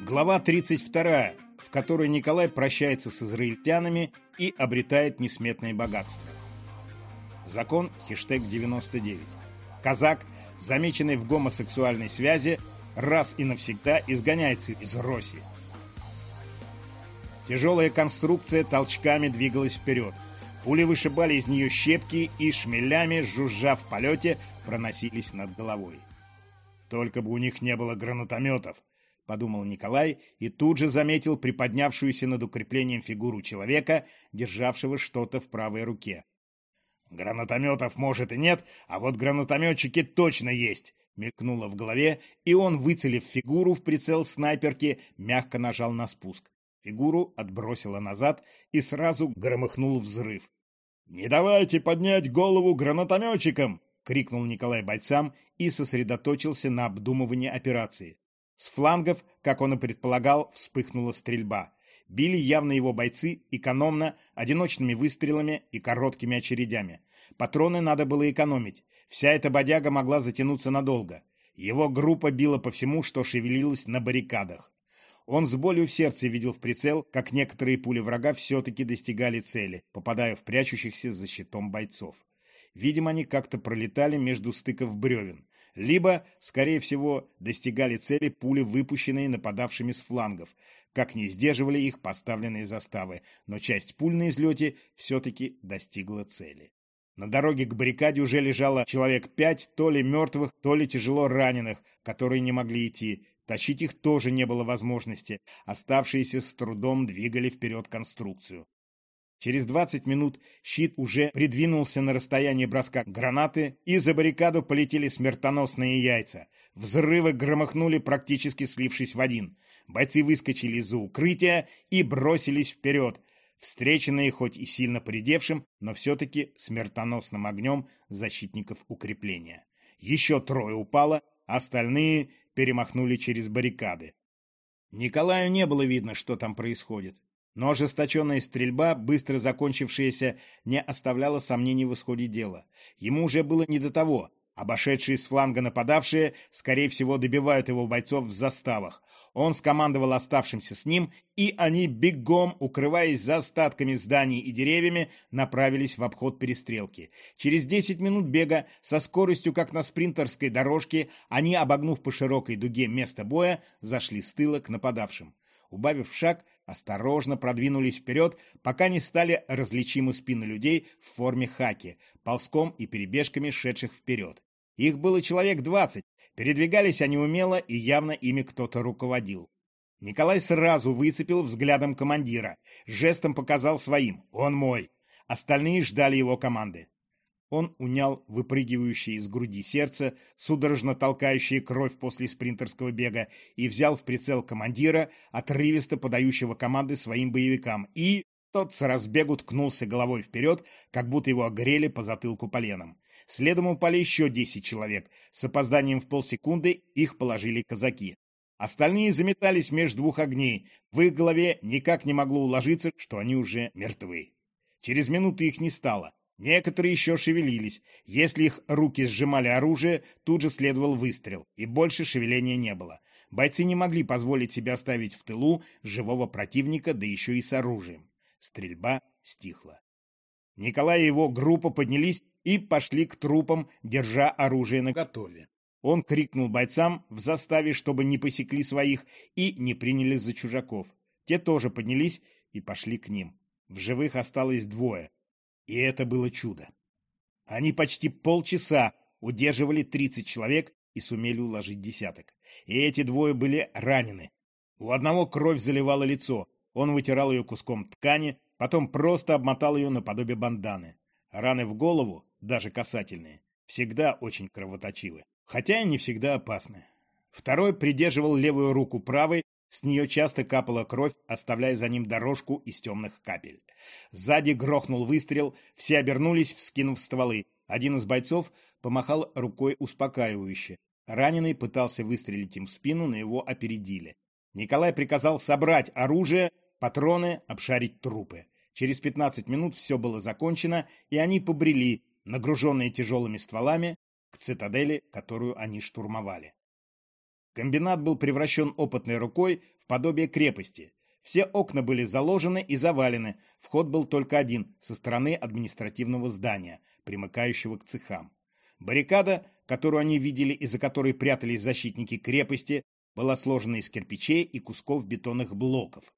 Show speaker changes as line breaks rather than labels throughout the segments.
Глава 32, в которой Николай прощается с израильтянами и обретает несметное богатство. Закон хештег 99. Казак, замеченный в гомосексуальной связи, раз и навсегда изгоняется из Роси. Тяжелая конструкция толчками двигалась вперед. Пули вышибали из нее щепки и шмелями, жужжа в полете, проносились над головой. Только бы у них не было гранатометов, — подумал Николай и тут же заметил приподнявшуюся над укреплением фигуру человека, державшего что-то в правой руке. «Гранатометов, может, и нет, а вот гранатометчики точно есть!» — мелькнуло в голове, и он, выцелив фигуру в прицел снайперки, мягко нажал на спуск. Фигуру отбросило назад, и сразу громыхнул взрыв. «Не давайте поднять голову гранатометчикам!» — крикнул Николай бойцам и сосредоточился на обдумывании операции. С флангов, как он и предполагал, вспыхнула стрельба. Били явно его бойцы экономно, одиночными выстрелами и короткими очередями. Патроны надо было экономить. Вся эта бодяга могла затянуться надолго. Его группа била по всему, что шевелилось на баррикадах. Он с болью в сердце видел в прицел, как некоторые пули врага все-таки достигали цели, попадая в прячущихся за щитом бойцов. Видимо, они как-то пролетали между стыков бревен либо, скорее всего, достигали цели пули, выпущенные нападавшими с флангов, как не сдерживали их поставленные заставы, но часть пуль на излете все-таки достигла цели. На дороге к баррикаде уже лежало человек пять, то ли мертвых, то ли тяжело раненых, которые не могли идти. Тащить их тоже не было возможности. Оставшиеся с трудом двигали вперед конструкцию. Через 20 минут щит уже придвинулся на расстояние броска гранаты, и за баррикаду полетели смертоносные яйца. Взрывы громыхнули, практически слившись в один. Бойцы выскочили из-за укрытия и бросились вперед, встреченные хоть и сильно поредевшим, но все-таки смертоносным огнем защитников укрепления. Еще трое упало, остальные перемахнули через баррикады. Николаю не было видно, что там происходит. Но ожесточенная стрельба, быстро закончившаяся, не оставляла сомнений в исходе дела. Ему уже было не до того. Обошедшие с фланга нападавшие, скорее всего, добивают его бойцов в заставах. Он скомандовал оставшимся с ним, и они бегом, укрываясь за остатками зданий и деревьями, направились в обход перестрелки. Через 10 минут бега, со скоростью, как на спринтерской дорожке, они, обогнув по широкой дуге место боя, зашли с тыла к нападавшим. Убавив шаг, осторожно продвинулись вперед, пока не стали различимы спины людей в форме хаки, ползком и перебежками шедших вперед. Их было человек двадцать, передвигались они умело и явно ими кто-то руководил. Николай сразу выцепил взглядом командира, жестом показал своим «Он мой». Остальные ждали его команды. Он унял выпрыгивающее из груди сердце, судорожно толкающее кровь после спринтерского бега, и взял в прицел командира, отрывисто подающего команды своим боевикам, и... Тот с разбегу ткнулся головой вперед, как будто его огрели по затылку поленом. Следом упали еще десять человек. С опозданием в полсекунды их положили казаки. Остальные заметались между двух огней. В их голове никак не могло уложиться, что они уже мертвы. Через минуту их не стало. Некоторые еще шевелились. Если их руки сжимали оружие, тут же следовал выстрел, и больше шевеления не было. Бойцы не могли позволить себе оставить в тылу живого противника, да еще и с оружием. Стрельба стихла. Николай и его группа поднялись и пошли к трупам, держа оружие наготове. Он крикнул бойцам в заставе, чтобы не посекли своих и не приняли за чужаков. Те тоже поднялись и пошли к ним. В живых осталось двое. И это было чудо. Они почти полчаса удерживали 30 человек и сумели уложить десяток. И эти двое были ранены. У одного кровь заливала лицо. Он вытирал ее куском ткани, потом просто обмотал ее наподобие банданы. Раны в голову, даже касательные, всегда очень кровоточивы, хотя и не всегда опасны. Второй придерживал левую руку правой, с нее часто капала кровь, оставляя за ним дорожку из темных капель. Сзади грохнул выстрел, все обернулись, вскинув стволы. Один из бойцов помахал рукой успокаивающе. Раненый пытался выстрелить им в спину, но его опередили. Николай приказал собрать оружие, патроны, обшарить трупы. Через 15 минут все было закончено, и они побрели, нагруженные тяжелыми стволами, к цитадели, которую они штурмовали. Комбинат был превращен опытной рукой в подобие крепости. Все окна были заложены и завалены, вход был только один, со стороны административного здания, примыкающего к цехам. Баррикада, которую они видели и за которой прятались защитники крепости, была сложена из кирпичей и кусков бетонных блоков.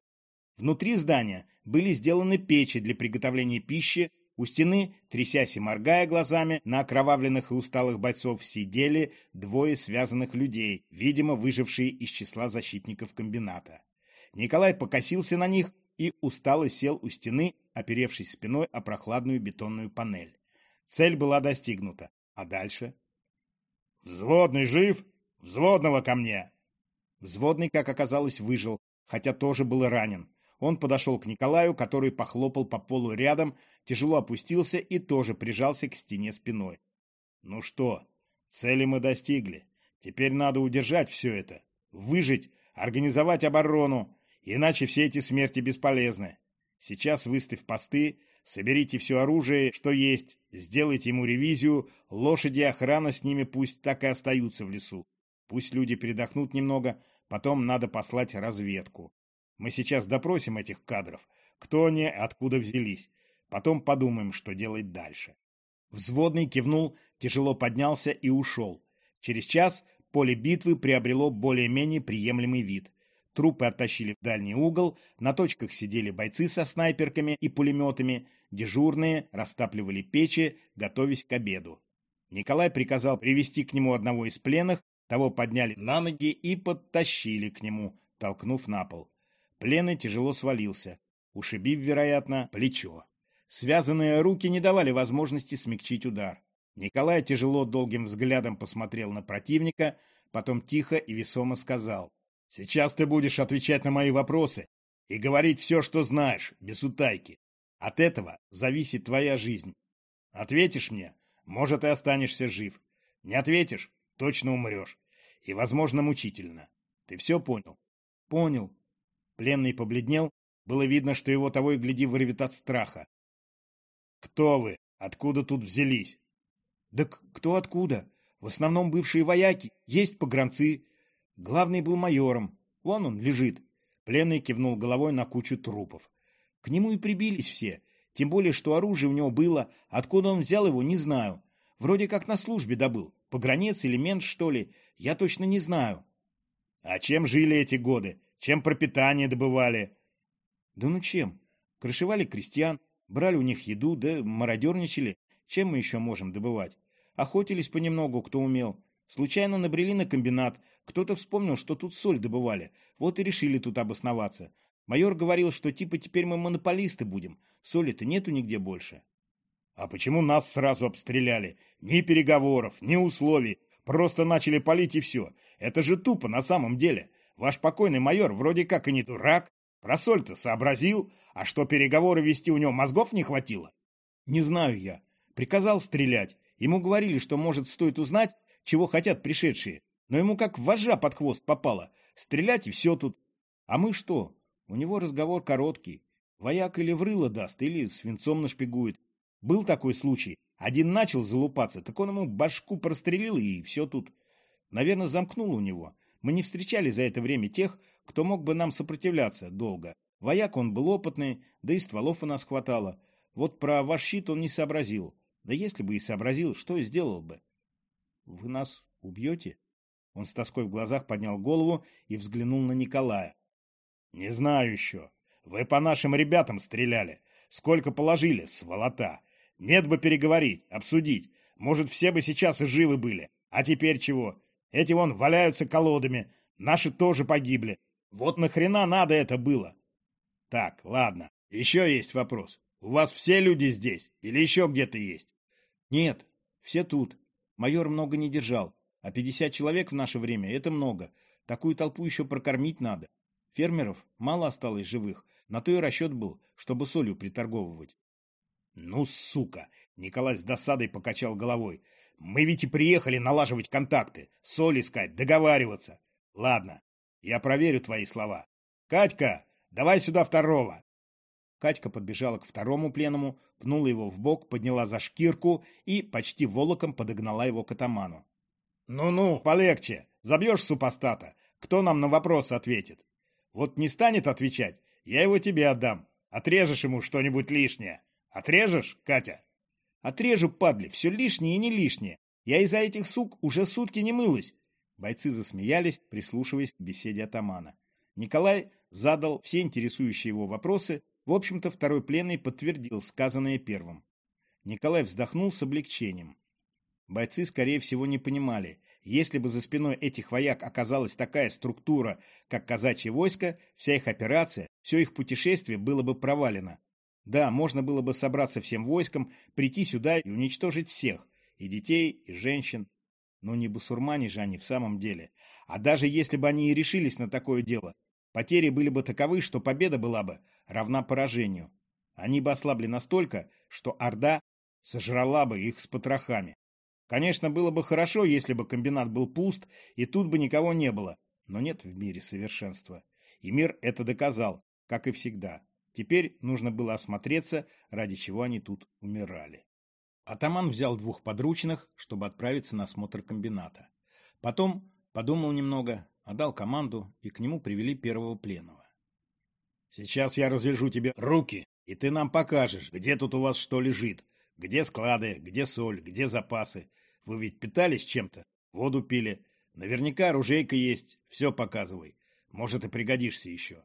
Внутри здания были сделаны печи для приготовления пищи, у стены, трясясь и моргая глазами, на окровавленных и усталых бойцов сидели двое связанных людей, видимо, выжившие из числа защитников комбината. Николай покосился на них и устало сел у стены, оперевшись спиной о прохладную бетонную панель. Цель была достигнута. А дальше? «Взводный жив? Взводного ко мне!» Взводный, как оказалось, выжил, хотя тоже был ранен. Он подошел к Николаю, который похлопал по полу рядом, тяжело опустился и тоже прижался к стене спиной. «Ну что, цели мы достигли. Теперь надо удержать все это, выжить, организовать оборону, иначе все эти смерти бесполезны. Сейчас выставь посты, соберите все оружие, что есть, сделайте ему ревизию, лошади и охрана с ними пусть так и остаются в лесу. Пусть люди передохнут немного, потом надо послать разведку. Мы сейчас допросим этих кадров, кто они, откуда взялись. Потом подумаем, что делать дальше. Взводный кивнул, тяжело поднялся и ушел. Через час поле битвы приобрело более-менее приемлемый вид. Трупы оттащили в дальний угол, на точках сидели бойцы со снайперками и пулеметами, дежурные растапливали печи, готовясь к обеду. Николай приказал привести к нему одного из пленных, того подняли на ноги и подтащили к нему, толкнув на пол. Пленный тяжело свалился, ушибив, вероятно, плечо. Связанные руки не давали возможности смягчить удар. Николай тяжело долгим взглядом посмотрел на противника, потом тихо и весомо сказал. «Сейчас ты будешь отвечать на мои вопросы и говорить все, что знаешь, без утайки. От этого зависит твоя жизнь. Ответишь мне, может, и останешься жив. Не ответишь, точно умрешь. И, возможно, мучительно. Ты все понял?
Понял.
Пленный побледнел. Было видно, что его того и гляди вырвет от страха. Кто вы? Откуда тут взялись?
Да кто откуда? В основном бывшие вояки, есть погранцы. Главный был майором. Вон он лежит.
Пленный кивнул головой на кучу трупов.
К нему и прибились все. Тем более, что оружие у него было. Откуда он взял его, не знаю. Вроде как на службе добыл. Погранец или мент, что ли. Я точно не знаю.
А чем жили эти годы? Чем пропитание добывали?
Да ну чем? Крышевали крестьян, брали у них еду, да мародерничали. Чем мы еще можем добывать? Охотились понемногу, кто умел. Случайно набрели на комбинат. Кто-то вспомнил, что тут соль добывали. Вот и решили тут обосноваться. Майор говорил, что типа теперь мы монополисты будем. Соли-то нету нигде больше.
А почему нас сразу обстреляли? Ни переговоров, ни условий. Просто начали палить и все. Это же тупо на самом деле. Ваш покойный майор вроде как и не дурак. Про соль-то сообразил. А что переговоры вести у него мозгов не хватило?
Не знаю я. Приказал стрелять. Ему говорили, что, может, стоит узнать, чего хотят пришедшие. Но ему как вожа под хвост попало. Стрелять и все тут. А мы что? У него разговор короткий. Вояк или врыло даст, или свинцом нашпигует. Был такой случай. Один начал залупаться, так он ему башку прострелил, и все тут. Наверное, замкнул у него. Мы не встречали за это время тех, кто мог бы нам сопротивляться долго. Вояк он был опытный, да и стволов у нас хватало. Вот про ваш щит он не сообразил. Да если бы и сообразил, что сделал бы? Вы нас убьете? Он с тоской в глазах поднял голову и взглянул на Николая.
Не знаю еще. Вы по нашим ребятам стреляли. Сколько положили, сволота. Нет бы переговорить, обсудить. Может, все бы сейчас и живы были. А теперь чего? Эти вон валяются колодами. Наши тоже погибли. Вот нахрена надо это было? Так, ладно. Еще есть вопрос. У вас все люди здесь? Или еще где-то есть?
Нет, все тут. Майор много не держал. А 50 человек в наше время — это много. Такую толпу еще прокормить надо. Фермеров мало осталось живых. На то и расчет был, чтобы солью приторговывать.
Ну, сука! Николай с досадой покачал головой. Мы ведь и приехали налаживать контакты, соль искать, договариваться. Ладно, я проверю твои слова. Катька, давай сюда второго.
Катька подбежала к второму пленному, пнула его в бок, подняла за шкирку и почти волоком подогнала его к атаману. «Ну-ну, полегче. Забьешь супостата. Кто нам на вопрос ответит? Вот не станет отвечать, я его тебе отдам. Отрежешь ему что-нибудь лишнее. Отрежешь, Катя?» «Отрежу, падли, все лишнее и не лишнее. Я из-за этих сук уже сутки не мылась». Бойцы засмеялись, прислушиваясь к беседе атамана. Николай задал все интересующие его вопросы, в общем-то, второй пленный подтвердил сказанное первым. Николай вздохнул с облегчением. Бойцы, скорее всего, не понимали, если бы за спиной этих вояк оказалась такая структура, как казачье войско, вся их операция, все их путешествие было бы провалено. Да, можно было бы собраться всем войском, прийти сюда и уничтожить всех, и детей, и женщин. Но не бусурмане же они в самом деле. А даже если бы они и решились на такое дело, потери были бы таковы, что победа была бы равна поражению. Они бы ослабли настолько, что Орда сожрала бы их с потрохами. Конечно, было бы хорошо, если бы комбинат был пуст, и тут бы никого не было. Но нет в мире совершенства. И мир это доказал, как и всегда. Теперь нужно было осмотреться, ради чего они тут умирали. Атаман взял двух подручных, чтобы отправиться на осмотр комбината. Потом подумал немного, отдал команду, и к нему привели первого пленного. Сейчас я развяжу тебе руки, и ты нам покажешь, где тут у вас что лежит, где склады, где соль, где запасы. Вы ведь питались чем-то, воду пили. Наверняка оружейка есть, все показывай. Может, и пригодишься еще.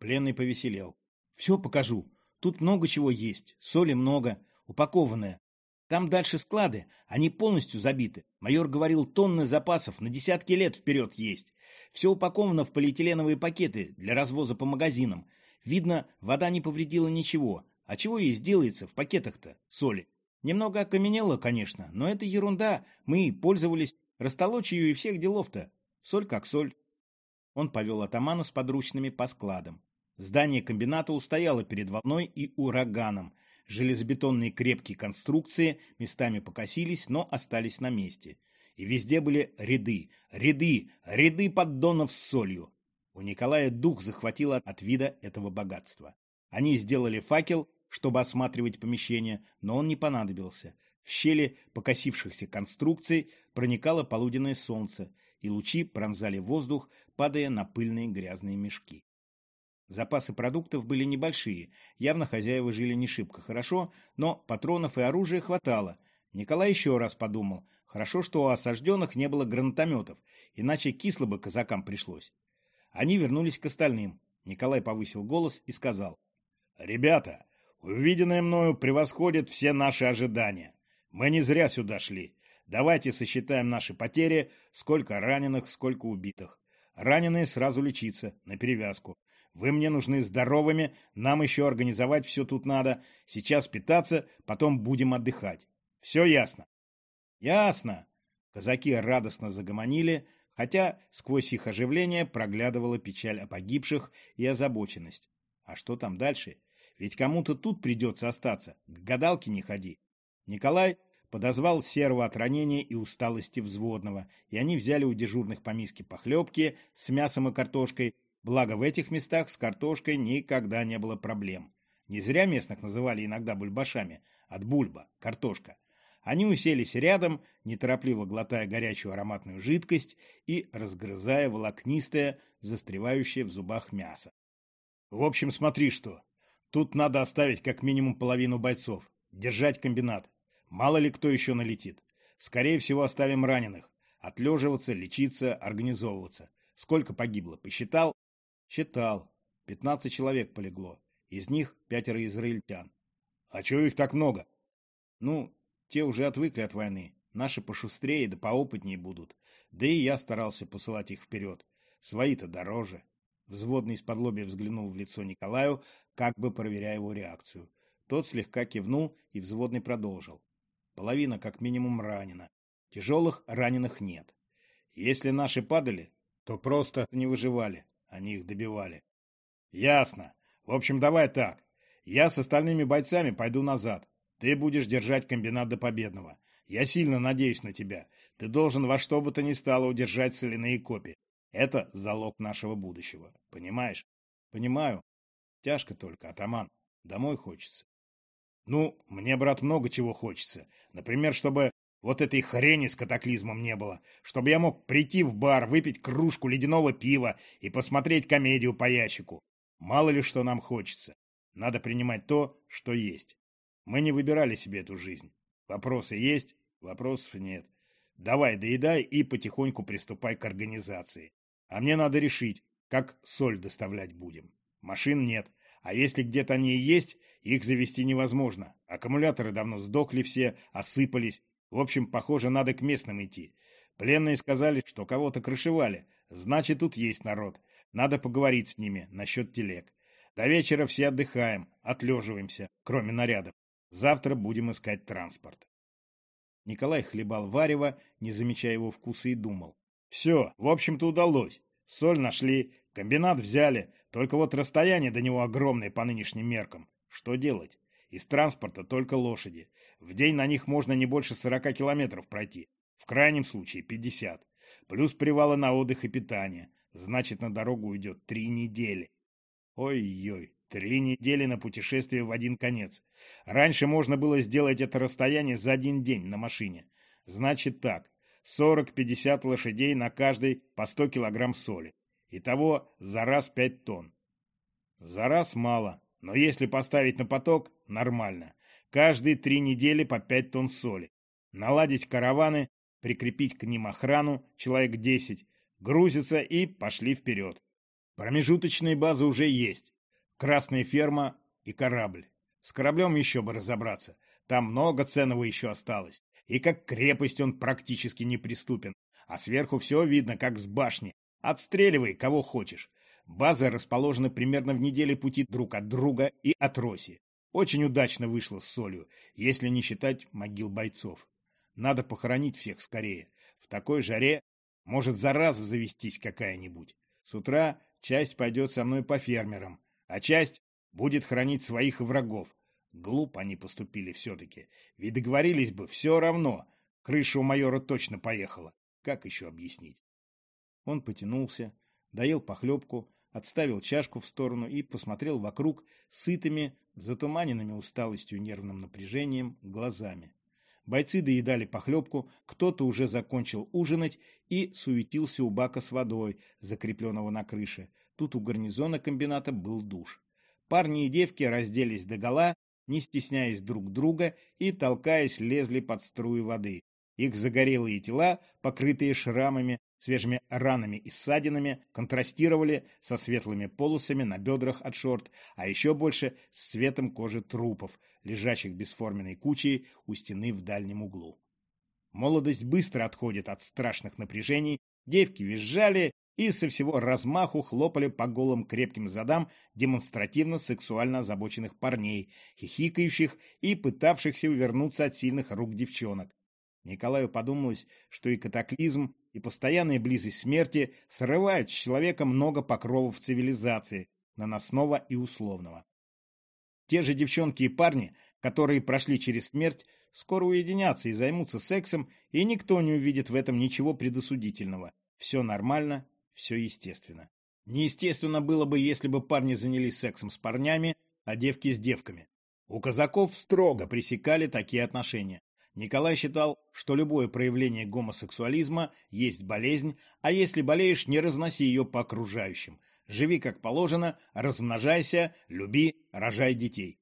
Пленный повеселел. Все покажу. Тут много чего есть, соли много, упакованная. Там дальше склады, они полностью забиты. Майор говорил, тонны запасов на десятки лет вперед есть. Все упаковано в полиэтиленовые пакеты для развоза по магазинам. Видно, вода не повредила ничего. А чего ей сделается в пакетах-то, соли? Немного окаменело, конечно, но это ерунда. Мы пользовались, растолочь ее и всех делов-то. Соль как соль. Он повел атамана с подручными по складам. Здание комбината устояло перед волной и ураганом. Железобетонные крепкие конструкции местами покосились, но остались на месте. И везде были ряды, ряды, ряды поддонов с солью. У Николая дух захватило от вида этого богатства. Они сделали факел, чтобы осматривать помещение, но он не понадобился. В щели покосившихся конструкций проникало полуденное солнце, и лучи пронзали воздух, падая на пыльные грязные мешки. Запасы продуктов были небольшие, явно хозяева жили не шибко хорошо, но патронов и оружия хватало. Николай еще раз подумал, хорошо, что у осажденных не было гранатометов, иначе кисло бы казакам пришлось. Они вернулись к остальным. Николай повысил голос и сказал, «Ребята, увиденное мною превосходит все наши ожидания. Мы не зря сюда шли. Давайте сосчитаем наши потери, сколько раненых, сколько убитых. Раненые сразу лечиться, на перевязку. Вы мне нужны здоровыми, нам еще организовать все тут надо. Сейчас питаться, потом будем отдыхать. Все ясно? Ясно. Казаки радостно загомонили, хотя сквозь их оживление проглядывала печаль о погибших и озабоченность. А что там дальше? Ведь кому-то тут придется остаться. К гадалке не ходи. Николай подозвал серого от ранения и усталости взводного, и они взяли у дежурных по миске похлебки с мясом и картошкой, Благо, в этих местах с картошкой никогда не было проблем. Не зря местных называли иногда бульбашами. От бульба, картошка. Они уселись рядом, неторопливо глотая горячую ароматную жидкость и разгрызая волокнистое, застревающее в зубах мясо. В общем, смотри что. Тут надо оставить как минимум половину бойцов. Держать комбинат. Мало ли кто еще налетит. Скорее всего, оставим раненых. Отлеживаться, лечиться, организовываться. Сколько погибло, посчитал? Считал. Пятнадцать человек полегло. Из них пятеро израильтян. А чего их так много? Ну, те уже отвыкли от войны. Наши пошустрее да поопытнее будут. Да и я старался посылать их вперед. Свои-то дороже. Взводный из-под лобья взглянул в лицо Николаю, как бы проверяя его реакцию. Тот слегка кивнул, и взводный продолжил. Половина как минимум ранена. Тяжелых раненых нет. Если наши падали, то просто не выживали. Они их добивали. Ясно. В общем, давай так. Я с остальными бойцами пойду назад. Ты будешь держать комбинат до победного. Я сильно надеюсь на тебя. Ты должен во что бы то ни стало удержать соляные копии. Это залог нашего будущего. Понимаешь? Понимаю. Тяжко только, атаман. Домой хочется. Ну, мне, брат, много чего хочется. Например, чтобы вот этой хрени с катаклизмом не было. Чтобы я мог прийти в бар, выпить кружку ледяного пива и посмотреть комедию по ящику. Мало ли что нам хочется. Надо принимать то, что есть. Мы не выбирали себе эту жизнь. Вопросы есть, вопросов нет. Давай, доедай и потихоньку приступай к организации. А мне надо решить, как соль доставлять будем. Машин нет, а если где-то они и есть, их завести невозможно. Аккумуляторы давно сдохли все, осыпались. В общем, похоже, надо к местным идти. Пленные сказали, что кого-то крышевали. Значит, тут есть народ. Надо поговорить с ними насчет телег. До вечера все отдыхаем, отлеживаемся, кроме нарядов. Завтра будем искать транспорт. Николай хлебал варево, не замечая его вкуса, и думал. Все, в общем-то, удалось. Соль нашли, комбинат взяли, только вот расстояние до него огромное по нынешним меркам. Что делать? Из транспорта только лошади. В день на них можно не больше 40 километров пройти. В крайнем случае 50. Плюс привалы на отдых и питание. Значит, на дорогу уйдет три недели. Ой-ой, три недели на путешествие в один конец. Раньше можно было сделать это расстояние за один день на машине. Значит так, 40-50 лошадей на каждой по 100 килограмм соли. Итого за раз 5 тонн. За раз мало, но если поставить на поток, нормально. Каждые три недели по 5 тонн соли. Наладить караваны, прикрепить к ним охрану, человек 10, грузятся и пошли вперед. Промежуточные базы уже есть. Красная ферма и корабль. С кораблем еще бы разобраться. Там много ценного еще осталось. И как крепость он практически неприступен. А сверху все видно, как с башни. Отстреливай, кого хочешь. Базы расположены примерно в неделе пути друг от друга и от Роси. Очень удачно вышло с солью, если не считать могил бойцов. Надо похоронить всех скорее. В такой жаре может зараза завестись какая-нибудь. С утра часть пойдет со мной по фермерам, а часть будет хранить своих врагов. Глупо они поступили все-таки. Ведь договорились бы, все равно. Крыша у майора точно поехала. Как еще объяснить? Он потянулся, доел похлебку, отставил чашку в сторону и посмотрел вокруг сытыми, затуманенными усталостью нервным напряжением глазами. Бойцы доедали похлебку, кто-то уже закончил ужинать и суетился у бака с водой, закрепленного на крыше. Тут у гарнизона комбината был душ. Парни и девки разделись догола, не стесняясь друг друга и, толкаясь, лезли под струи воды. Их загорелые тела, покрытые шрамами, свежими ранами и ссадинами, контрастировали со светлыми полосами на бедрах от шорт, а еще больше с цветом кожи трупов, лежащих бесформенной кучей у стены в дальнем углу. Молодость быстро отходит от страшных напряжений, девки визжали и со всего размаху хлопали по голым крепким задам демонстративно сексуально озабоченных парней, хихикающих и пытавшихся увернуться от сильных рук девчонок. Николаю подумалось, что и катаклизм, и постоянная близость смерти срывают с человека много покровов цивилизации, наносного и условного. Те же девчонки и парни, которые прошли через смерть, скоро уединятся и займутся сексом, и никто не увидит в этом ничего предосудительного. Все нормально, все естественно. Неестественно было бы, если бы парни занялись сексом с парнями, а девки с девками. У казаков строго пресекали такие отношения. Николай считал, что любое проявление гомосексуализма есть болезнь, а если болеешь, не разноси ее по окружающим. Живи как положено, размножайся, люби, рожай детей.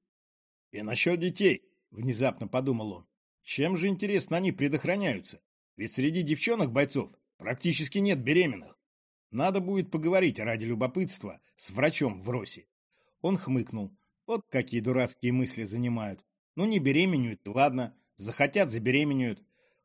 И насчет детей, внезапно подумал он, чем же, интересно, они предохраняются? Ведь среди девчонок-бойцов практически нет беременных. Надо будет поговорить ради любопытства с врачом в Росе. Он хмыкнул. Вот какие дурацкие мысли занимают. Ну, не беременеют, ладно. Захотят, забеременеют.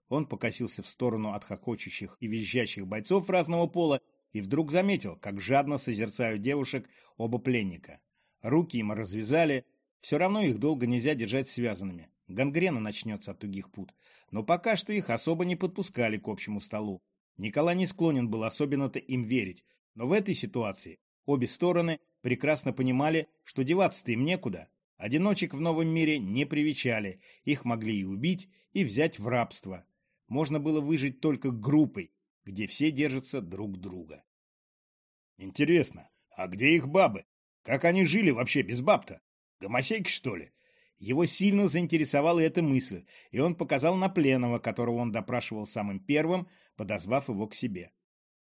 Он покосился в сторону от хохочущих и визжащих бойцов разного пола и вдруг заметил, как жадно созерцают девушек оба пленника. Руки им развязали, все равно их долго нельзя держать связанными. Гангрена начнется от тугих пут. Но пока что их особо не подпускали к общему столу. Николай не склонен был особенно-то им верить, но в этой ситуации обе стороны прекрасно понимали, что деваться-то им некуда, Одиночек в новом мире не привечали, их могли и убить, и взять в рабство. Можно было выжить только группой, где все держатся друг друга. Интересно, а где их бабы?
Как они жили вообще без баб-то? Гомосейки, что ли?
Его сильно заинтересовала эта мысль, и он показал на пленного, которого он допрашивал самым первым, подозвав его к себе.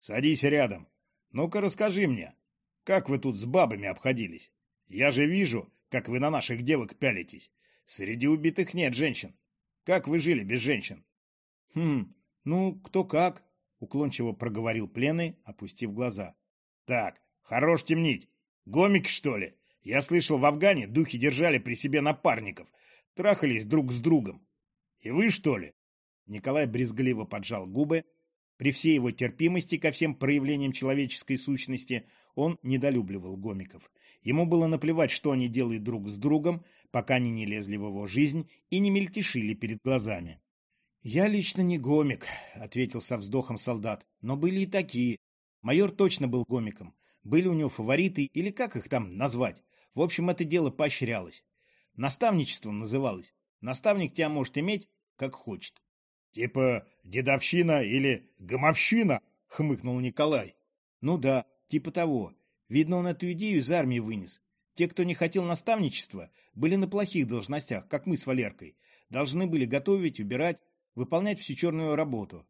«Садись рядом. Ну-ка расскажи мне, как вы тут с бабами обходились? Я же вижу, как вы на наших девок пялитесь. Среди убитых нет женщин. Как вы жили без женщин?»
«Хм, ну, кто как», — уклончиво проговорил пленный, опустив глаза.
«Так, хорош темнить. Гомики, что ли? Я слышал, в Афгане духи держали при себе напарников, трахались друг с другом. И вы, что ли?»
Николай брезгливо поджал губы. При всей его терпимости ко всем проявлениям человеческой сущности он недолюбливал гомиков. Ему было наплевать, что они делают друг с другом, пока они не лезли в его жизнь и не мельтешили перед глазами. «Я лично не гомик», — ответил со вздохом солдат, — «но были и такие. Майор точно был гомиком. Были у него фавориты, или как их там назвать. В общем, это дело поощрялось. Наставничеством называлось. Наставник тебя может иметь, как хочет.
«Типа дедовщина или гомовщина?» — хмыкнул Николай.
«Ну да, типа того. Видно, он эту идею из армии вынес. Те, кто не хотел наставничества, были на плохих должностях, как мы с Валеркой. Должны были готовить, убирать, выполнять всю черную работу.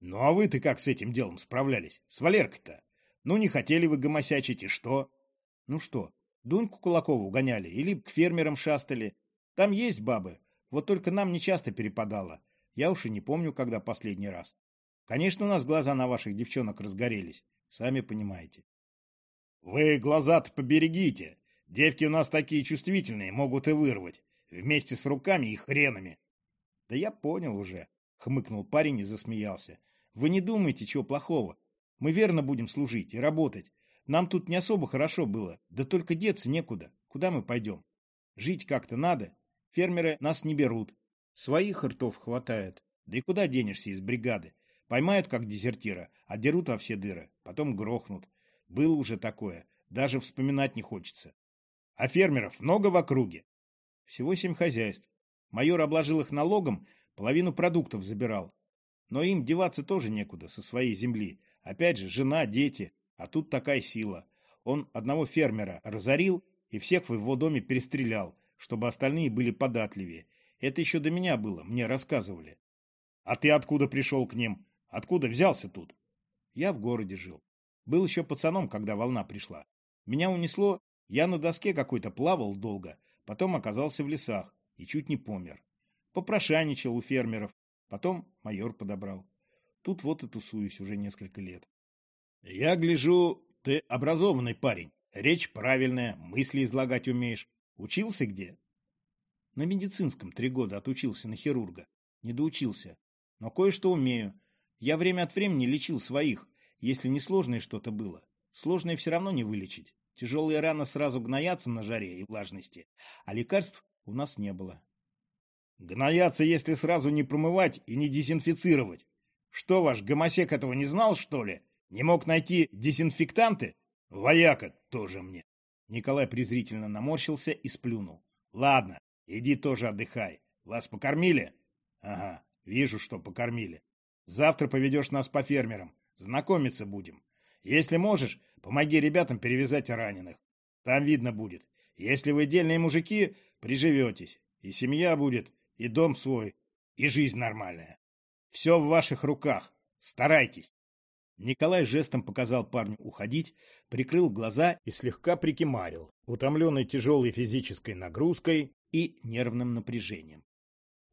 Ну а вы-то как с этим делом справлялись? С Валеркой-то? Ну не хотели вы гомосячить, и что?
Ну что, Дуньку Кулакову гоняли или к фермерам шастали. Там есть бабы, вот только нам не часто перепадало. Я уж и не помню, когда последний раз. Конечно, у нас глаза на ваших девчонок разгорелись, сами понимаете.
Вы глаза-то поберегите. Девки у нас такие чувствительные, могут и вырвать. Вместе с руками и хренами.
Да я понял уже, хмыкнул парень и засмеялся. Вы не думайте, чего плохого. Мы верно будем служить и работать. Нам тут не особо хорошо было, да только деться некуда. Куда мы пойдем? Жить как-то надо. Фермеры нас не берут. Своих ртов хватает. Да и куда денешься из бригады? Поймают как дезертира, отдерут во все дыры, потом грохнут. Было уже такое, даже вспоминать не хочется.
А фермеров много в округе?
Всего семь хозяйств. Майор обложил их налогом, половину продуктов забирал. Но им деваться тоже некуда со своей земли. Опять же, жена, дети. А тут такая сила. Он одного фермера разорил и всех в его доме перестрелял, чтобы остальные были податливее. Это еще до меня было, мне рассказывали.
А ты откуда пришел к ним? Откуда взялся тут?
Я в городе жил. Был еще пацаном, когда волна пришла. Меня унесло, я на доске какой-то плавал долго, потом оказался в лесах и чуть не помер. Попрошайничал у фермеров, потом майор подобрал. Тут вот и тусуюсь уже несколько лет.
Я гляжу, ты образованный парень. Речь правильная, мысли излагать умеешь. Учился где?
На медицинском три года отучился на хирурга. Не доучился. Но кое-что умею. Я время от времени лечил своих, если не сложное что-то было. Сложное все равно не вылечить. Тяжелые раны сразу гноятся на жаре и влажности, а лекарств у нас не было.
Гноятся, если сразу не промывать и не дезинфицировать. Что, ваш гомосек этого не знал, что ли? Не мог найти дезинфектанты? Вояка тоже мне.
Николай презрительно наморщился и сплюнул. Ладно, иди тоже отдыхай. Вас покормили?
Ага, вижу, что покормили.
Завтра поведешь нас по фермерам. Знакомиться будем. Если можешь, помоги ребятам перевязать раненых. Там видно будет. Если вы дельные мужики, приживетесь. И семья будет, и дом свой, и жизнь нормальная. Все в ваших руках. Старайтесь. Николай жестом показал парню уходить, прикрыл глаза и слегка прикимарил, утомленный тяжелой физической нагрузкой и нервным напряжением.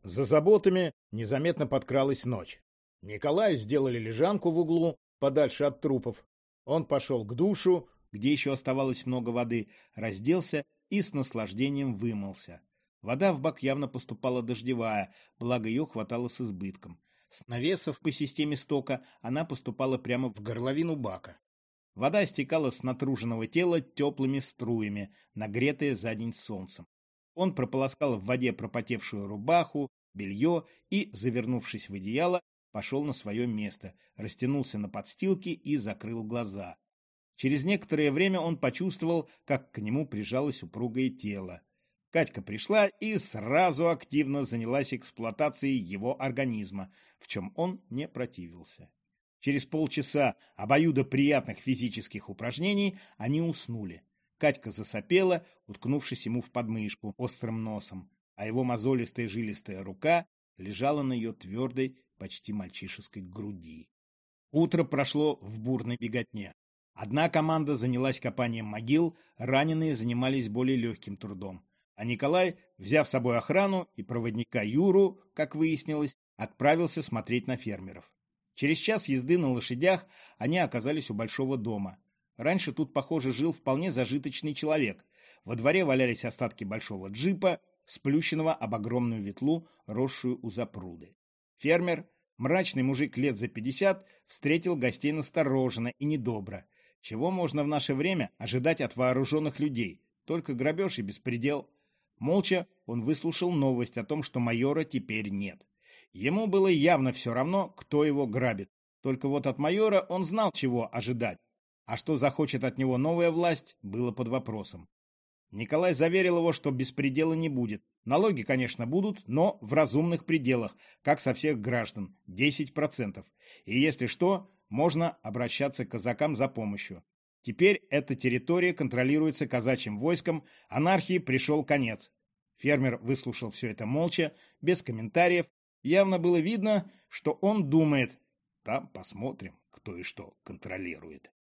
За заботами незаметно подкралась ночь. Николаю сделали лежанку в углу, подальше от трупов. Он пошел к душу, где еще оставалось много воды, разделся и с наслаждением вымылся. Вода в бак явно поступала дождевая, благо ее хватало с избытком. С навесов по системе стока она поступала прямо в горловину бака. Вода стекала с натруженного тела теплыми струями, нагретая за день солнцем. Он прополоскал в воде пропотевшую рубаху, белье и, завернувшись в одеяло, пошел на свое место, растянулся на подстилке и закрыл глаза. Через некоторое время он почувствовал, как к нему прижалось упругое тело. Катька пришла и сразу активно занялась эксплуатацией его организма, в чем он не противился. Через полчаса обоюдо приятных физических упражнений они уснули. Катька засопела, уткнувшись ему в подмышку острым носом, а его мозолистая жилистая рука лежала на ее твердой, почти мальчишеской груди. Утро прошло в бурной беготне. Одна команда занялась копанием могил, раненые занимались более легким трудом. А Николай, взяв с собой охрану и проводника Юру, как выяснилось, отправился смотреть на фермеров. Через час езды на лошадях они оказались у большого дома. Раньше тут, похоже, жил вполне зажиточный человек. Во дворе валялись остатки большого джипа, сплющенного об огромную ветлу, росшую у запруды. Фермер, мрачный мужик лет за пятьдесят, встретил гостей настороженно и недобро. Чего можно в наше время ожидать от вооруженных людей? Только грабеж и беспредел. Молча он выслушал новость о том, что майора теперь нет. Ему было явно все равно, кто его грабит. Только вот от майора он знал, чего ожидать. А что захочет от него новая власть, было под вопросом. Николай заверил его, что беспредела не будет. Налоги, конечно, будут, но в разумных пределах, как со всех граждан, 10%. И если что, можно обращаться к казакам за помощью. Теперь эта территория контролируется казачьим войском, анархии пришел конец. Фермер выслушал все это молча, без комментариев. Явно было видно, что он думает, там посмотрим, кто и что контролирует.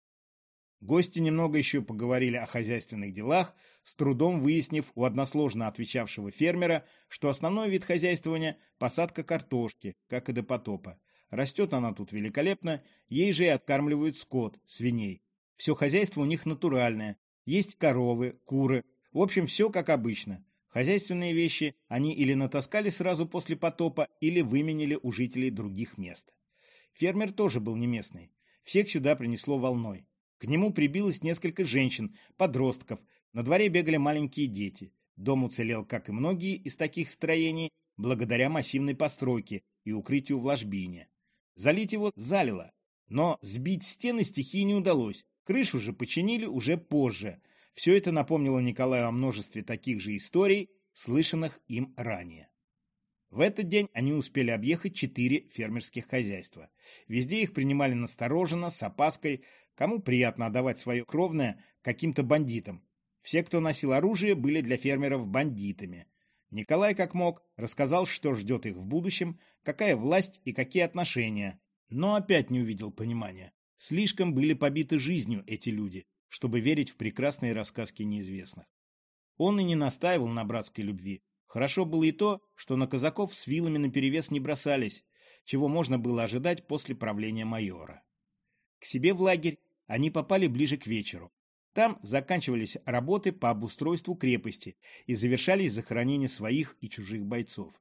Гости немного еще поговорили о хозяйственных делах, с трудом выяснив у односложно отвечавшего фермера, что основной вид хозяйствования – посадка картошки, как и до потопа. Растет она тут великолепно, ей же и откармливают скот, свиней. Все хозяйство у них натуральное. Есть коровы, куры. В общем, все как обычно. Хозяйственные вещи они или натаскали сразу после потопа, или выменили у жителей других мест. Фермер тоже был не местный. Всех сюда принесло волной. К нему прибилось несколько женщин, подростков. На дворе бегали маленькие дети. Дом уцелел, как и многие из таких строений, благодаря массивной постройке и укрытию в ложбине. Залить его залило, но сбить стены стихии не удалось. Крышу же починили уже позже. Все это напомнило Николаю о множестве таких же историй, слышанных им ранее. В этот день они успели объехать четыре фермерских хозяйства. Везде их принимали настороженно, с опаской, кому приятно отдавать свое кровное каким-то бандитам. Все, кто носил оружие, были для фермеров бандитами. Николай, как мог, рассказал, что ждет их в будущем, какая власть и какие отношения, но опять не увидел понимания. Слишком были побиты жизнью эти люди, чтобы верить в прекрасные рассказки неизвестных. Он и не настаивал на братской любви. Хорошо было и то, что на казаков с вилами наперевес не бросались, чего можно было ожидать после правления майора. К себе в лагерь они попали ближе к вечеру. Там заканчивались работы по обустройству крепости и завершались захоронения своих и чужих бойцов.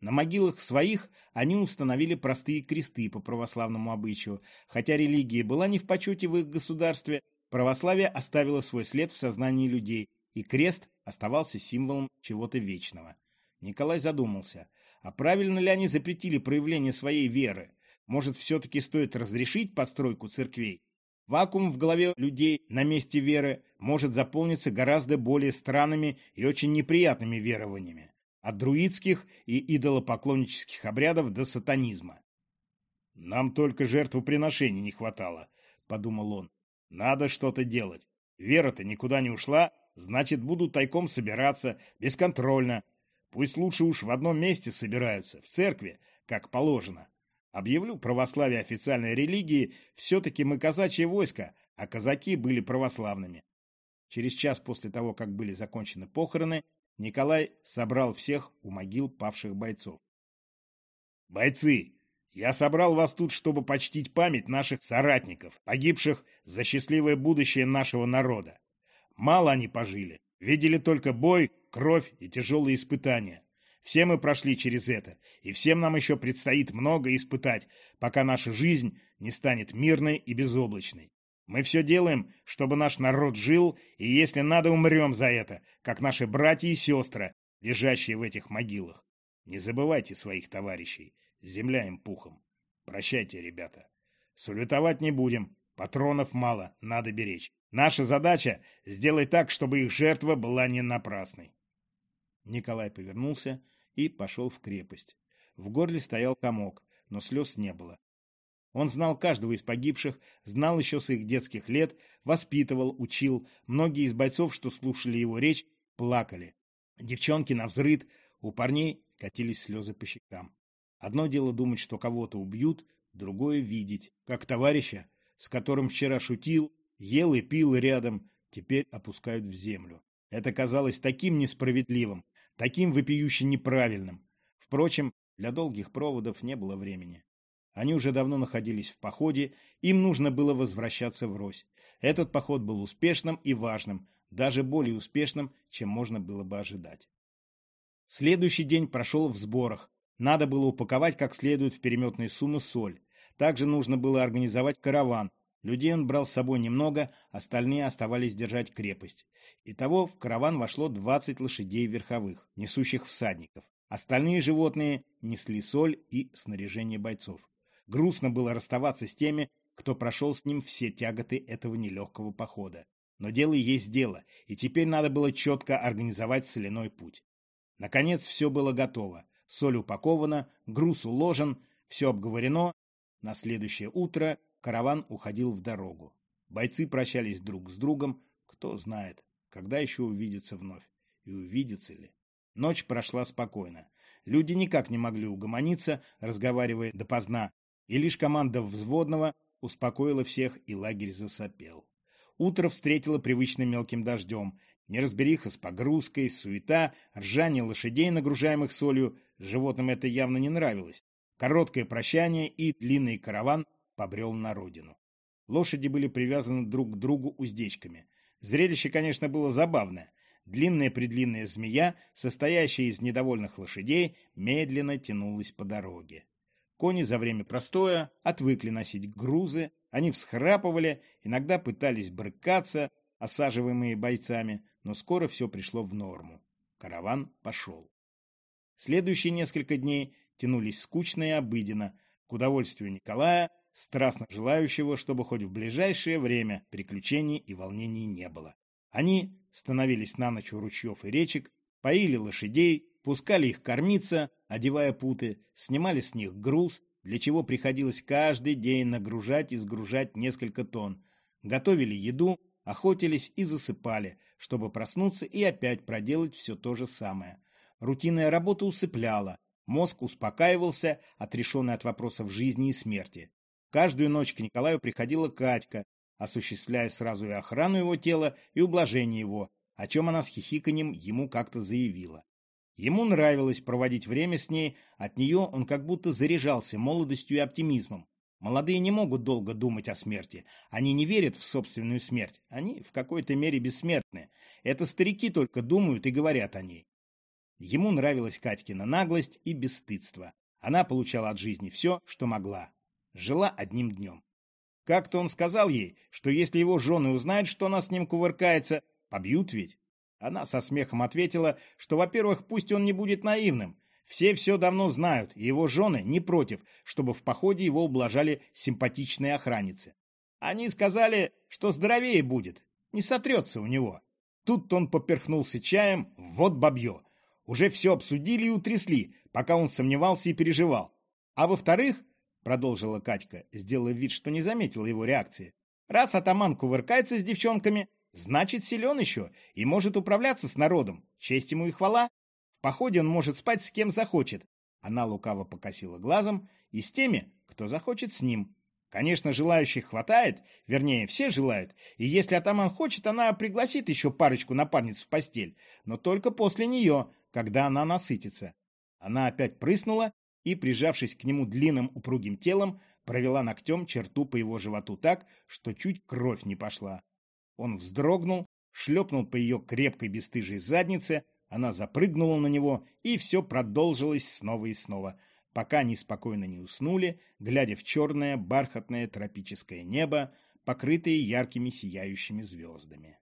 На могилах своих они установили простые кресты по православному обычаю. Хотя религия была не в почете в их государстве, православие оставило свой след в сознании людей, и крест оставался символом чего-то вечного. Николай задумался, а правильно ли они запретили проявление своей веры? Может, все-таки стоит разрешить постройку церквей? Вакуум в голове людей на месте веры может заполниться гораздо более странными и очень неприятными верованиями от друидских и идолопоклоннических обрядов до сатанизма. «Нам только жертвоприношений не хватало», — подумал он. «Надо что-то делать. Вера-то никуда не ушла, значит, будут тайком собираться, бесконтрольно. Пусть лучше уж в одном месте собираются, в церкви, как положено. Объявлю православие официальной религии, все-таки мы казачье войско, а казаки были православными». Через час после того, как были закончены похороны, Николай собрал всех у могил павших бойцов. «Бойцы, я собрал вас тут, чтобы почтить память наших соратников, погибших за счастливое будущее нашего народа. Мало они пожили, видели только бой, кровь и тяжелые испытания. Все мы прошли через это, и всем нам еще предстоит много испытать, пока наша жизнь не станет мирной и безоблачной. Мы все делаем, чтобы наш народ жил, и если надо, умрем за это, как наши братья и сестры, лежащие в этих могилах. Не забывайте своих товарищей. Земля им пухом. Прощайте, ребята. Салютовать не будем. Патронов мало, надо беречь. Наша задача — сделать так, чтобы их жертва была не напрасной. Николай повернулся и пошел в крепость. В горле стоял комок, но слез не было. Он знал каждого из погибших, знал еще с их детских лет, воспитывал, учил. Многие из бойцов, что слушали его речь, плакали. Девчонки на взрыд, у парней катились слезы по щекам. Одно дело думать, что кого-то убьют, другое — видеть, как товарища, с которым вчера шутил, ел и пил рядом, теперь опускают в землю. Это казалось таким несправедливым, таким вопиюще неправильным. Впрочем, для долгих проводов не было времени. Они уже давно находились в походе, им нужно было возвращаться в Рось. Этот поход был успешным и важным, даже более успешным, чем можно было бы ожидать. Следующий день прошел в сборах. Надо было упаковать как следует в переметные суммы соль. Также нужно было организовать караван. Людей он брал с собой немного, остальные оставались держать крепость. Итого в караван вошло 20 лошадей верховых, несущих всадников. Остальные животные несли соль и снаряжение бойцов. Грустно было расставаться с теми, кто прошел с ним все тяготы этого нелегкого похода. Но дело есть дело, и теперь надо было четко организовать соляной путь. Наконец все было готово. Соль упакована, груз уложен, все обговорено. На следующее утро караван уходил в дорогу. Бойцы прощались друг с другом, кто знает, когда еще увидятся вновь, и увидятся ли. Ночь прошла спокойно. Люди никак не могли угомониться, разговаривая допоздна, и лишь команда взводного успокоила всех, и лагерь засопел. Утро встретило привычным мелким дождем. Неразбериха с погрузкой, суета, ржание лошадей, нагружаемых солью. Животным это явно не нравилось. Короткое прощание и длинный караван побрел на родину. Лошади были привязаны друг к другу уздечками. Зрелище, конечно, было забавное. Длинная-предлинная змея, состоящая из недовольных лошадей, медленно тянулась по дороге. Кони за время простоя отвыкли носить грузы, они всхрапывали, иногда пытались брыкаться, осаживаемые бойцами, но скоро все пришло в норму. Караван пошел. Следующие несколько дней тянулись скучно и обыденно, к удовольствию Николая, страстно желающего, чтобы хоть в ближайшее время приключений и волнений не было. Они становились на ночь у ручьев и речек, поили лошадей, пускали их кормиться, одевая путы, снимали с них груз, для чего приходилось каждый день нагружать и сгружать несколько тонн, готовили еду, охотились и засыпали, чтобы проснуться и опять проделать все то же самое. Рутинная работа усыпляла, мозг успокаивался, отрешенный от вопросов жизни и смерти. Каждую ночь к Николаю приходила Катька, осуществляя сразу и охрану его тела, и ублажение его, о чем она с хихиканьем ему как-то заявила. Ему нравилось проводить время с ней, от нее он как будто заряжался молодостью и оптимизмом. Молодые не могут долго думать о смерти. Они не верят в собственную смерть. Они в какой-то мере бессмертны. Это старики только думают и говорят о ней. Ему нравилась Катькина наглость и бесстыдство. Она получала от жизни все, что могла. Жила одним днем. Как-то он сказал ей, что если его жены узнают, что она с ним кувыркается, побьют ведь. Она со смехом ответила, что, во-первых, пусть он не будет наивным. Все все давно знают, его жены не против, чтобы в походе его ублажали симпатичные охранницы. Они сказали, что здоровее будет, не сотрется у него. Тут он поперхнулся чаем, вот бабье. Уже все обсудили и утрясли, пока он сомневался и переживал. А во-вторых, продолжила Катька, сделав вид, что не заметила его реакции, раз атаман кувыркается с девчонками, Значит, силен еще и может управляться с народом. Честь ему и хвала. В походе он может спать с кем захочет. Она лукаво покосила глазом и с теми, кто захочет с ним. Конечно, желающих хватает, вернее, все желают, и если атаман хочет, она пригласит еще парочку напарниц в постель, но только после нее, когда она насытится. Она опять прыснула и, прижавшись к нему длинным упругим телом, провела ногтем черту по его животу так, что чуть кровь не пошла. Он вздрогнул, шлепнул по ее крепкой бесстыжей заднице, она запрыгнула на него, и все продолжилось снова и снова, пока они спокойно не уснули, глядя в черное бархатное тропическое небо, покрытое яркими сияющими звездами.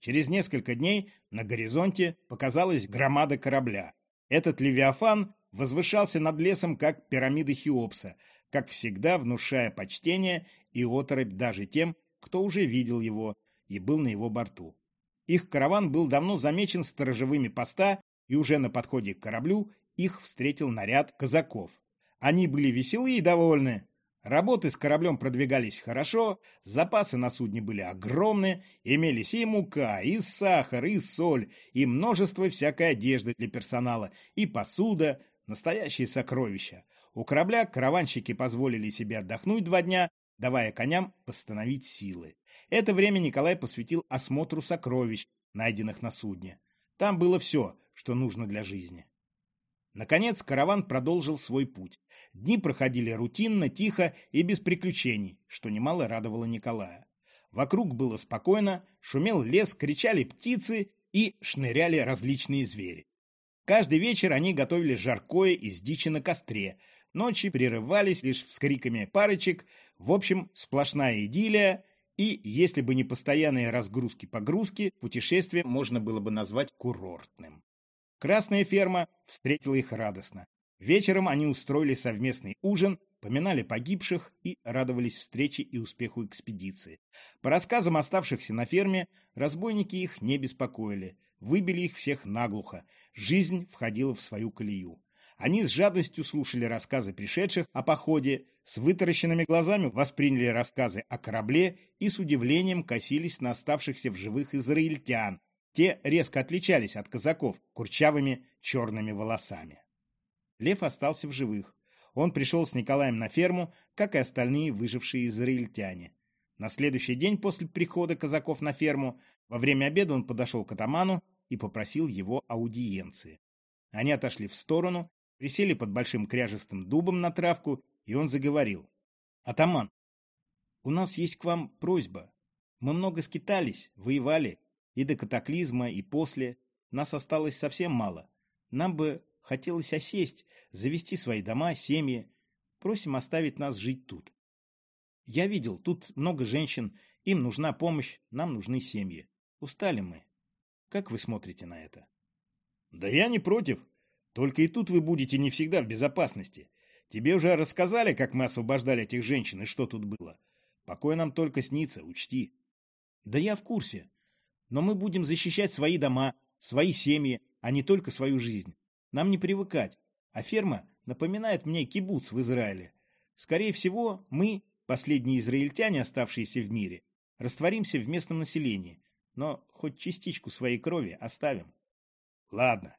Через несколько дней на горизонте показалась громада корабля. Этот Левиафан возвышался над лесом, как пирамида Хеопса, как всегда внушая почтение и оторопь даже тем, кто уже видел его и был на его борту. Их караван был давно замечен сторожевыми поста, и уже на подходе к кораблю их встретил наряд казаков. Они были веселы и довольны. Работы с кораблем продвигались хорошо, запасы на судне были огромные, имелись и мука, и сахар, и соль, и множество всякой одежды для персонала, и посуда, настоящие сокровища. У корабля караванщики позволили себе отдохнуть два дня, давая коням восстановить силы. Это время Николай посвятил осмотру сокровищ, найденных на судне. Там было все, что нужно для жизни. Наконец караван продолжил свой путь. Дни проходили рутинно, тихо и без приключений, что немало радовало Николая. Вокруг было спокойно, шумел лес, кричали птицы и шныряли различные звери. Каждый вечер они готовили жаркое из дичи на костре. Ночи прерывались лишь вскриками парочек. В общем, сплошная идиллия. И, если бы не постоянные разгрузки-погрузки, путешествие можно было бы назвать курортным. Красная ферма встретила их радостно. Вечером они устроили совместный ужин, поминали погибших и радовались встрече и успеху экспедиции. По рассказам оставшихся на ферме, разбойники их не беспокоили, выбили их всех наглухо, жизнь входила в свою колею. Они с жадностью слушали рассказы пришедших о походе, с вытаращенными глазами восприняли рассказы о корабле и с удивлением косились на оставшихся в живых израильтян, те резко отличались от казаков курчавыми черными волосами. Лев остался в живых. Он пришел с Николаем на ферму, как и остальные выжившие израильтяне. На следующий день после прихода казаков на ферму, во время обеда он подошел к атаману и попросил его аудиенции. Они отошли в сторону, присели под большим кряжестым дубом на травку, и он заговорил. «Атаман, у нас есть к вам просьба. Мы много скитались, воевали, и до катаклизма, и после. Нас осталось совсем мало. Нам бы хотелось осесть, завести свои дома, семьи. Просим оставить нас жить тут. Я видел, тут много женщин, им нужна помощь, нам нужны семьи. Устали мы. Как вы смотрите на это?
Да я не против. Только и тут вы будете не всегда в безопасности. Тебе уже рассказали, как мы освобождали этих женщин и что тут было. Покой нам только снится, учти.
Да я в курсе. Но мы будем защищать свои дома, свои семьи, а не только свою жизнь. Нам не привыкать. А ферма напоминает мне кибуц в Израиле. Скорее всего, мы, последние израильтяне, оставшиеся в мире, растворимся в местном населении, но хоть частичку своей крови оставим.
Ладно,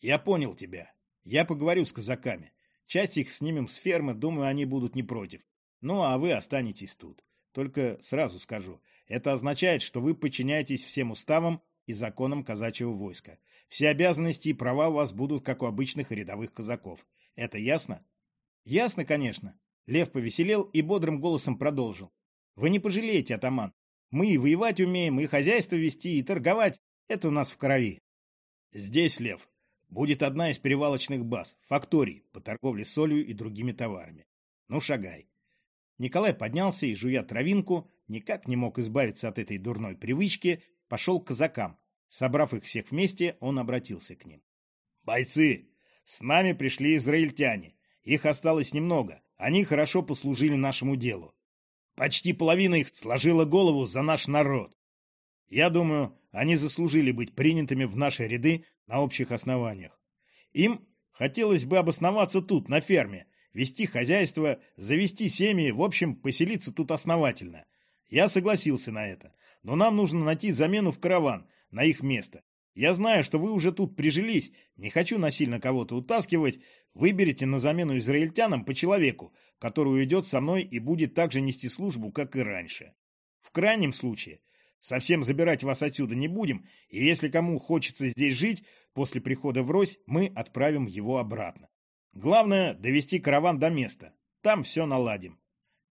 я понял тебя. Я поговорю с казаками. Часть их снимем с фермы, думаю, они будут не против. Ну, а вы останетесь тут. Только сразу скажу, это означает, что вы подчиняетесь всем уставам и законам казачьего войска. Все обязанности и права у вас будут, как у обычных рядовых казаков. Это ясно?
Ясно, конечно. Лев повеселел и бодрым голосом продолжил. Вы не пожалеете, атаман. Мы и воевать умеем, и хозяйство вести, и торговать. Это у нас в крови.
Здесь, Лев, будет одна из перевалочных баз, факторий по торговле солью и другими товарами. Ну, шагай.
Николай поднялся и, жуя травинку, никак не мог избавиться от этой дурной привычки, пошел к казакам. Собрав их всех вместе, он обратился к ним.
«Бойцы, с нами пришли израильтяне. Их осталось немного. Они хорошо послужили нашему делу. Почти половина их сложила голову за наш народ. Я думаю, они заслужили быть принятыми в наши ряды на общих основаниях. Им хотелось бы обосноваться тут, на ферме, вести хозяйство, завести семьи, в общем, поселиться тут основательно. Я согласился на это, но нам нужно найти замену в караван, на их место. Я знаю, что вы уже тут прижились, не хочу насильно кого-то утаскивать, выберите на замену израильтянам по человеку, который уйдет со мной и будет так же нести службу, как и раньше. В крайнем случае, совсем забирать вас отсюда не будем, и если кому хочется здесь жить, после прихода в Рось мы отправим его обратно. Главное – довести караван до места. Там все наладим.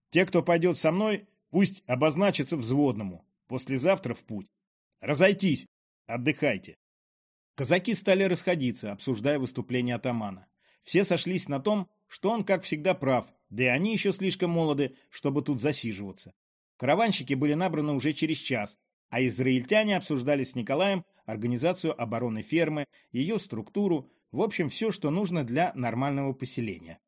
Те, кто пойдет со мной, пусть обозначатся взводному. Послезавтра в путь. Разойтись. Отдыхайте.
Казаки стали расходиться, обсуждая выступление атамана. Все сошлись на том, что он, как всегда, прав, да и они еще слишком молоды, чтобы тут засиживаться. Караванщики были набраны уже через час, а израильтяне обсуждали с Николаем организацию обороны фермы, ее структуру, в общем, все, что нужно для нормального поселения.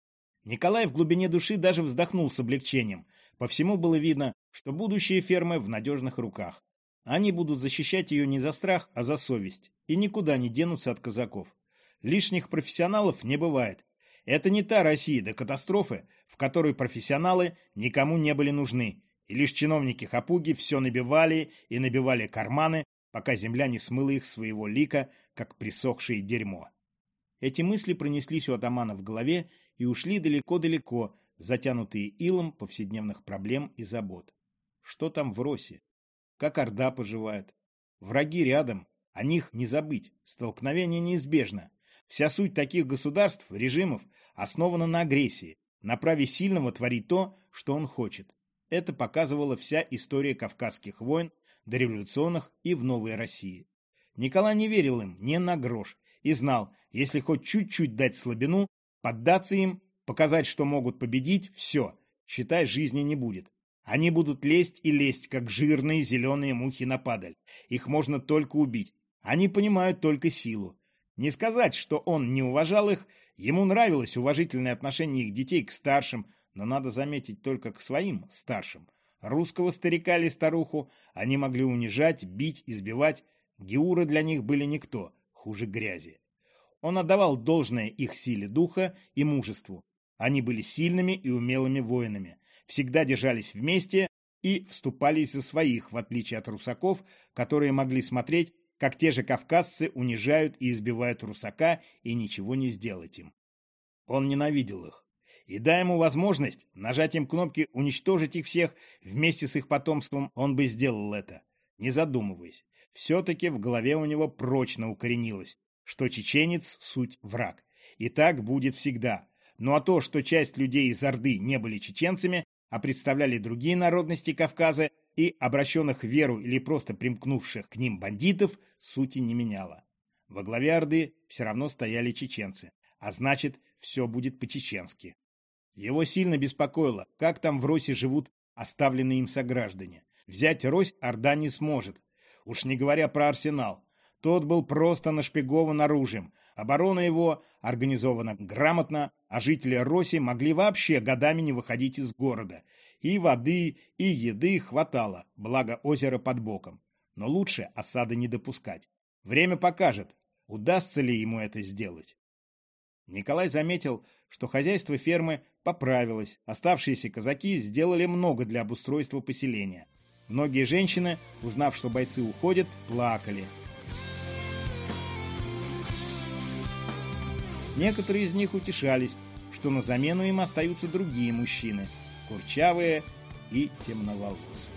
Николай в глубине души даже вздохнул с облегчением. По всему было видно, что будущее фермы в надежных руках. Они будут защищать ее не за страх, а за совесть, и никуда не денутся от казаков. Лишних профессионалов не бывает. Это не та Россия до катастрофы, в которой профессионалы никому не были нужны, и лишь чиновники Хапуги все набивали и набивали карманы, пока земля не смыла их своего лика, как присохшее дерьмо. Эти мысли пронеслись у атамана в голове и ушли далеко-далеко, затянутые илом повседневных проблем и забот. Что там в Росе? Как Орда поживает? Враги рядом, о них не забыть, столкновение неизбежно. Вся суть таких государств, режимов, основана на агрессии, на праве сильного творить то, что он хочет. Это показывала вся история Кавказских войн, дореволюционных и в Новой России. Николай не верил им ни на грош и знал, если хоть чуть-чуть дать слабину, поддаться им, показать, что могут победить, все, считай, жизни не будет. Они будут лезть и лезть, как жирные зеленые мухи на падаль. Их можно только убить. Они понимают только силу. Не сказать, что он не уважал их, ему нравилось уважительное отношение их детей к старшим, но надо заметить только к своим старшим. Русского старика или старуху они могли унижать, бить, избивать. Геуры для них были никто, хуже грязи. Он отдавал должное их силе духа и мужеству. Они были сильными и умелыми воинами, всегда держались вместе и вступались за своих, в отличие от русаков, которые могли смотреть, как те же кавказцы унижают и избивают русака и ничего не сделать им. Он ненавидел их. И дай ему возможность нажать им кнопки уничтожить их всех вместе с их потомством, он бы сделал это, не задумываясь. Все-таки в голове у него прочно укоренилось, что чеченец – суть враг. И так будет всегда. Ну а то, что часть людей из Орды не были чеченцами, а представляли другие народности Кавказа и обращенных в веру или просто примкнувших к ним бандитов, сути не меняло. Во главе Орды все равно стояли чеченцы, а значит, все будет по-чеченски. Его сильно беспокоило, как там в Росе живут оставленные им сограждане. Взять Рось Орда не сможет. Уж не говоря про арсенал. Тот был просто нашпигован оружием. Оборона его организована грамотно, а жители Роси могли вообще годами не выходить из города. И воды, и еды хватало, благо озеро под боком. Но лучше осады не допускать. Время покажет, удастся ли ему это сделать. Николай заметил, что хозяйство фермы поправилось, оставшиеся казаки сделали много для обустройства поселения. Многие женщины, узнав, что бойцы уходят, плакали. Некоторые из них утешались, что на замену им остаются другие мужчины, курчавые и темноволосые.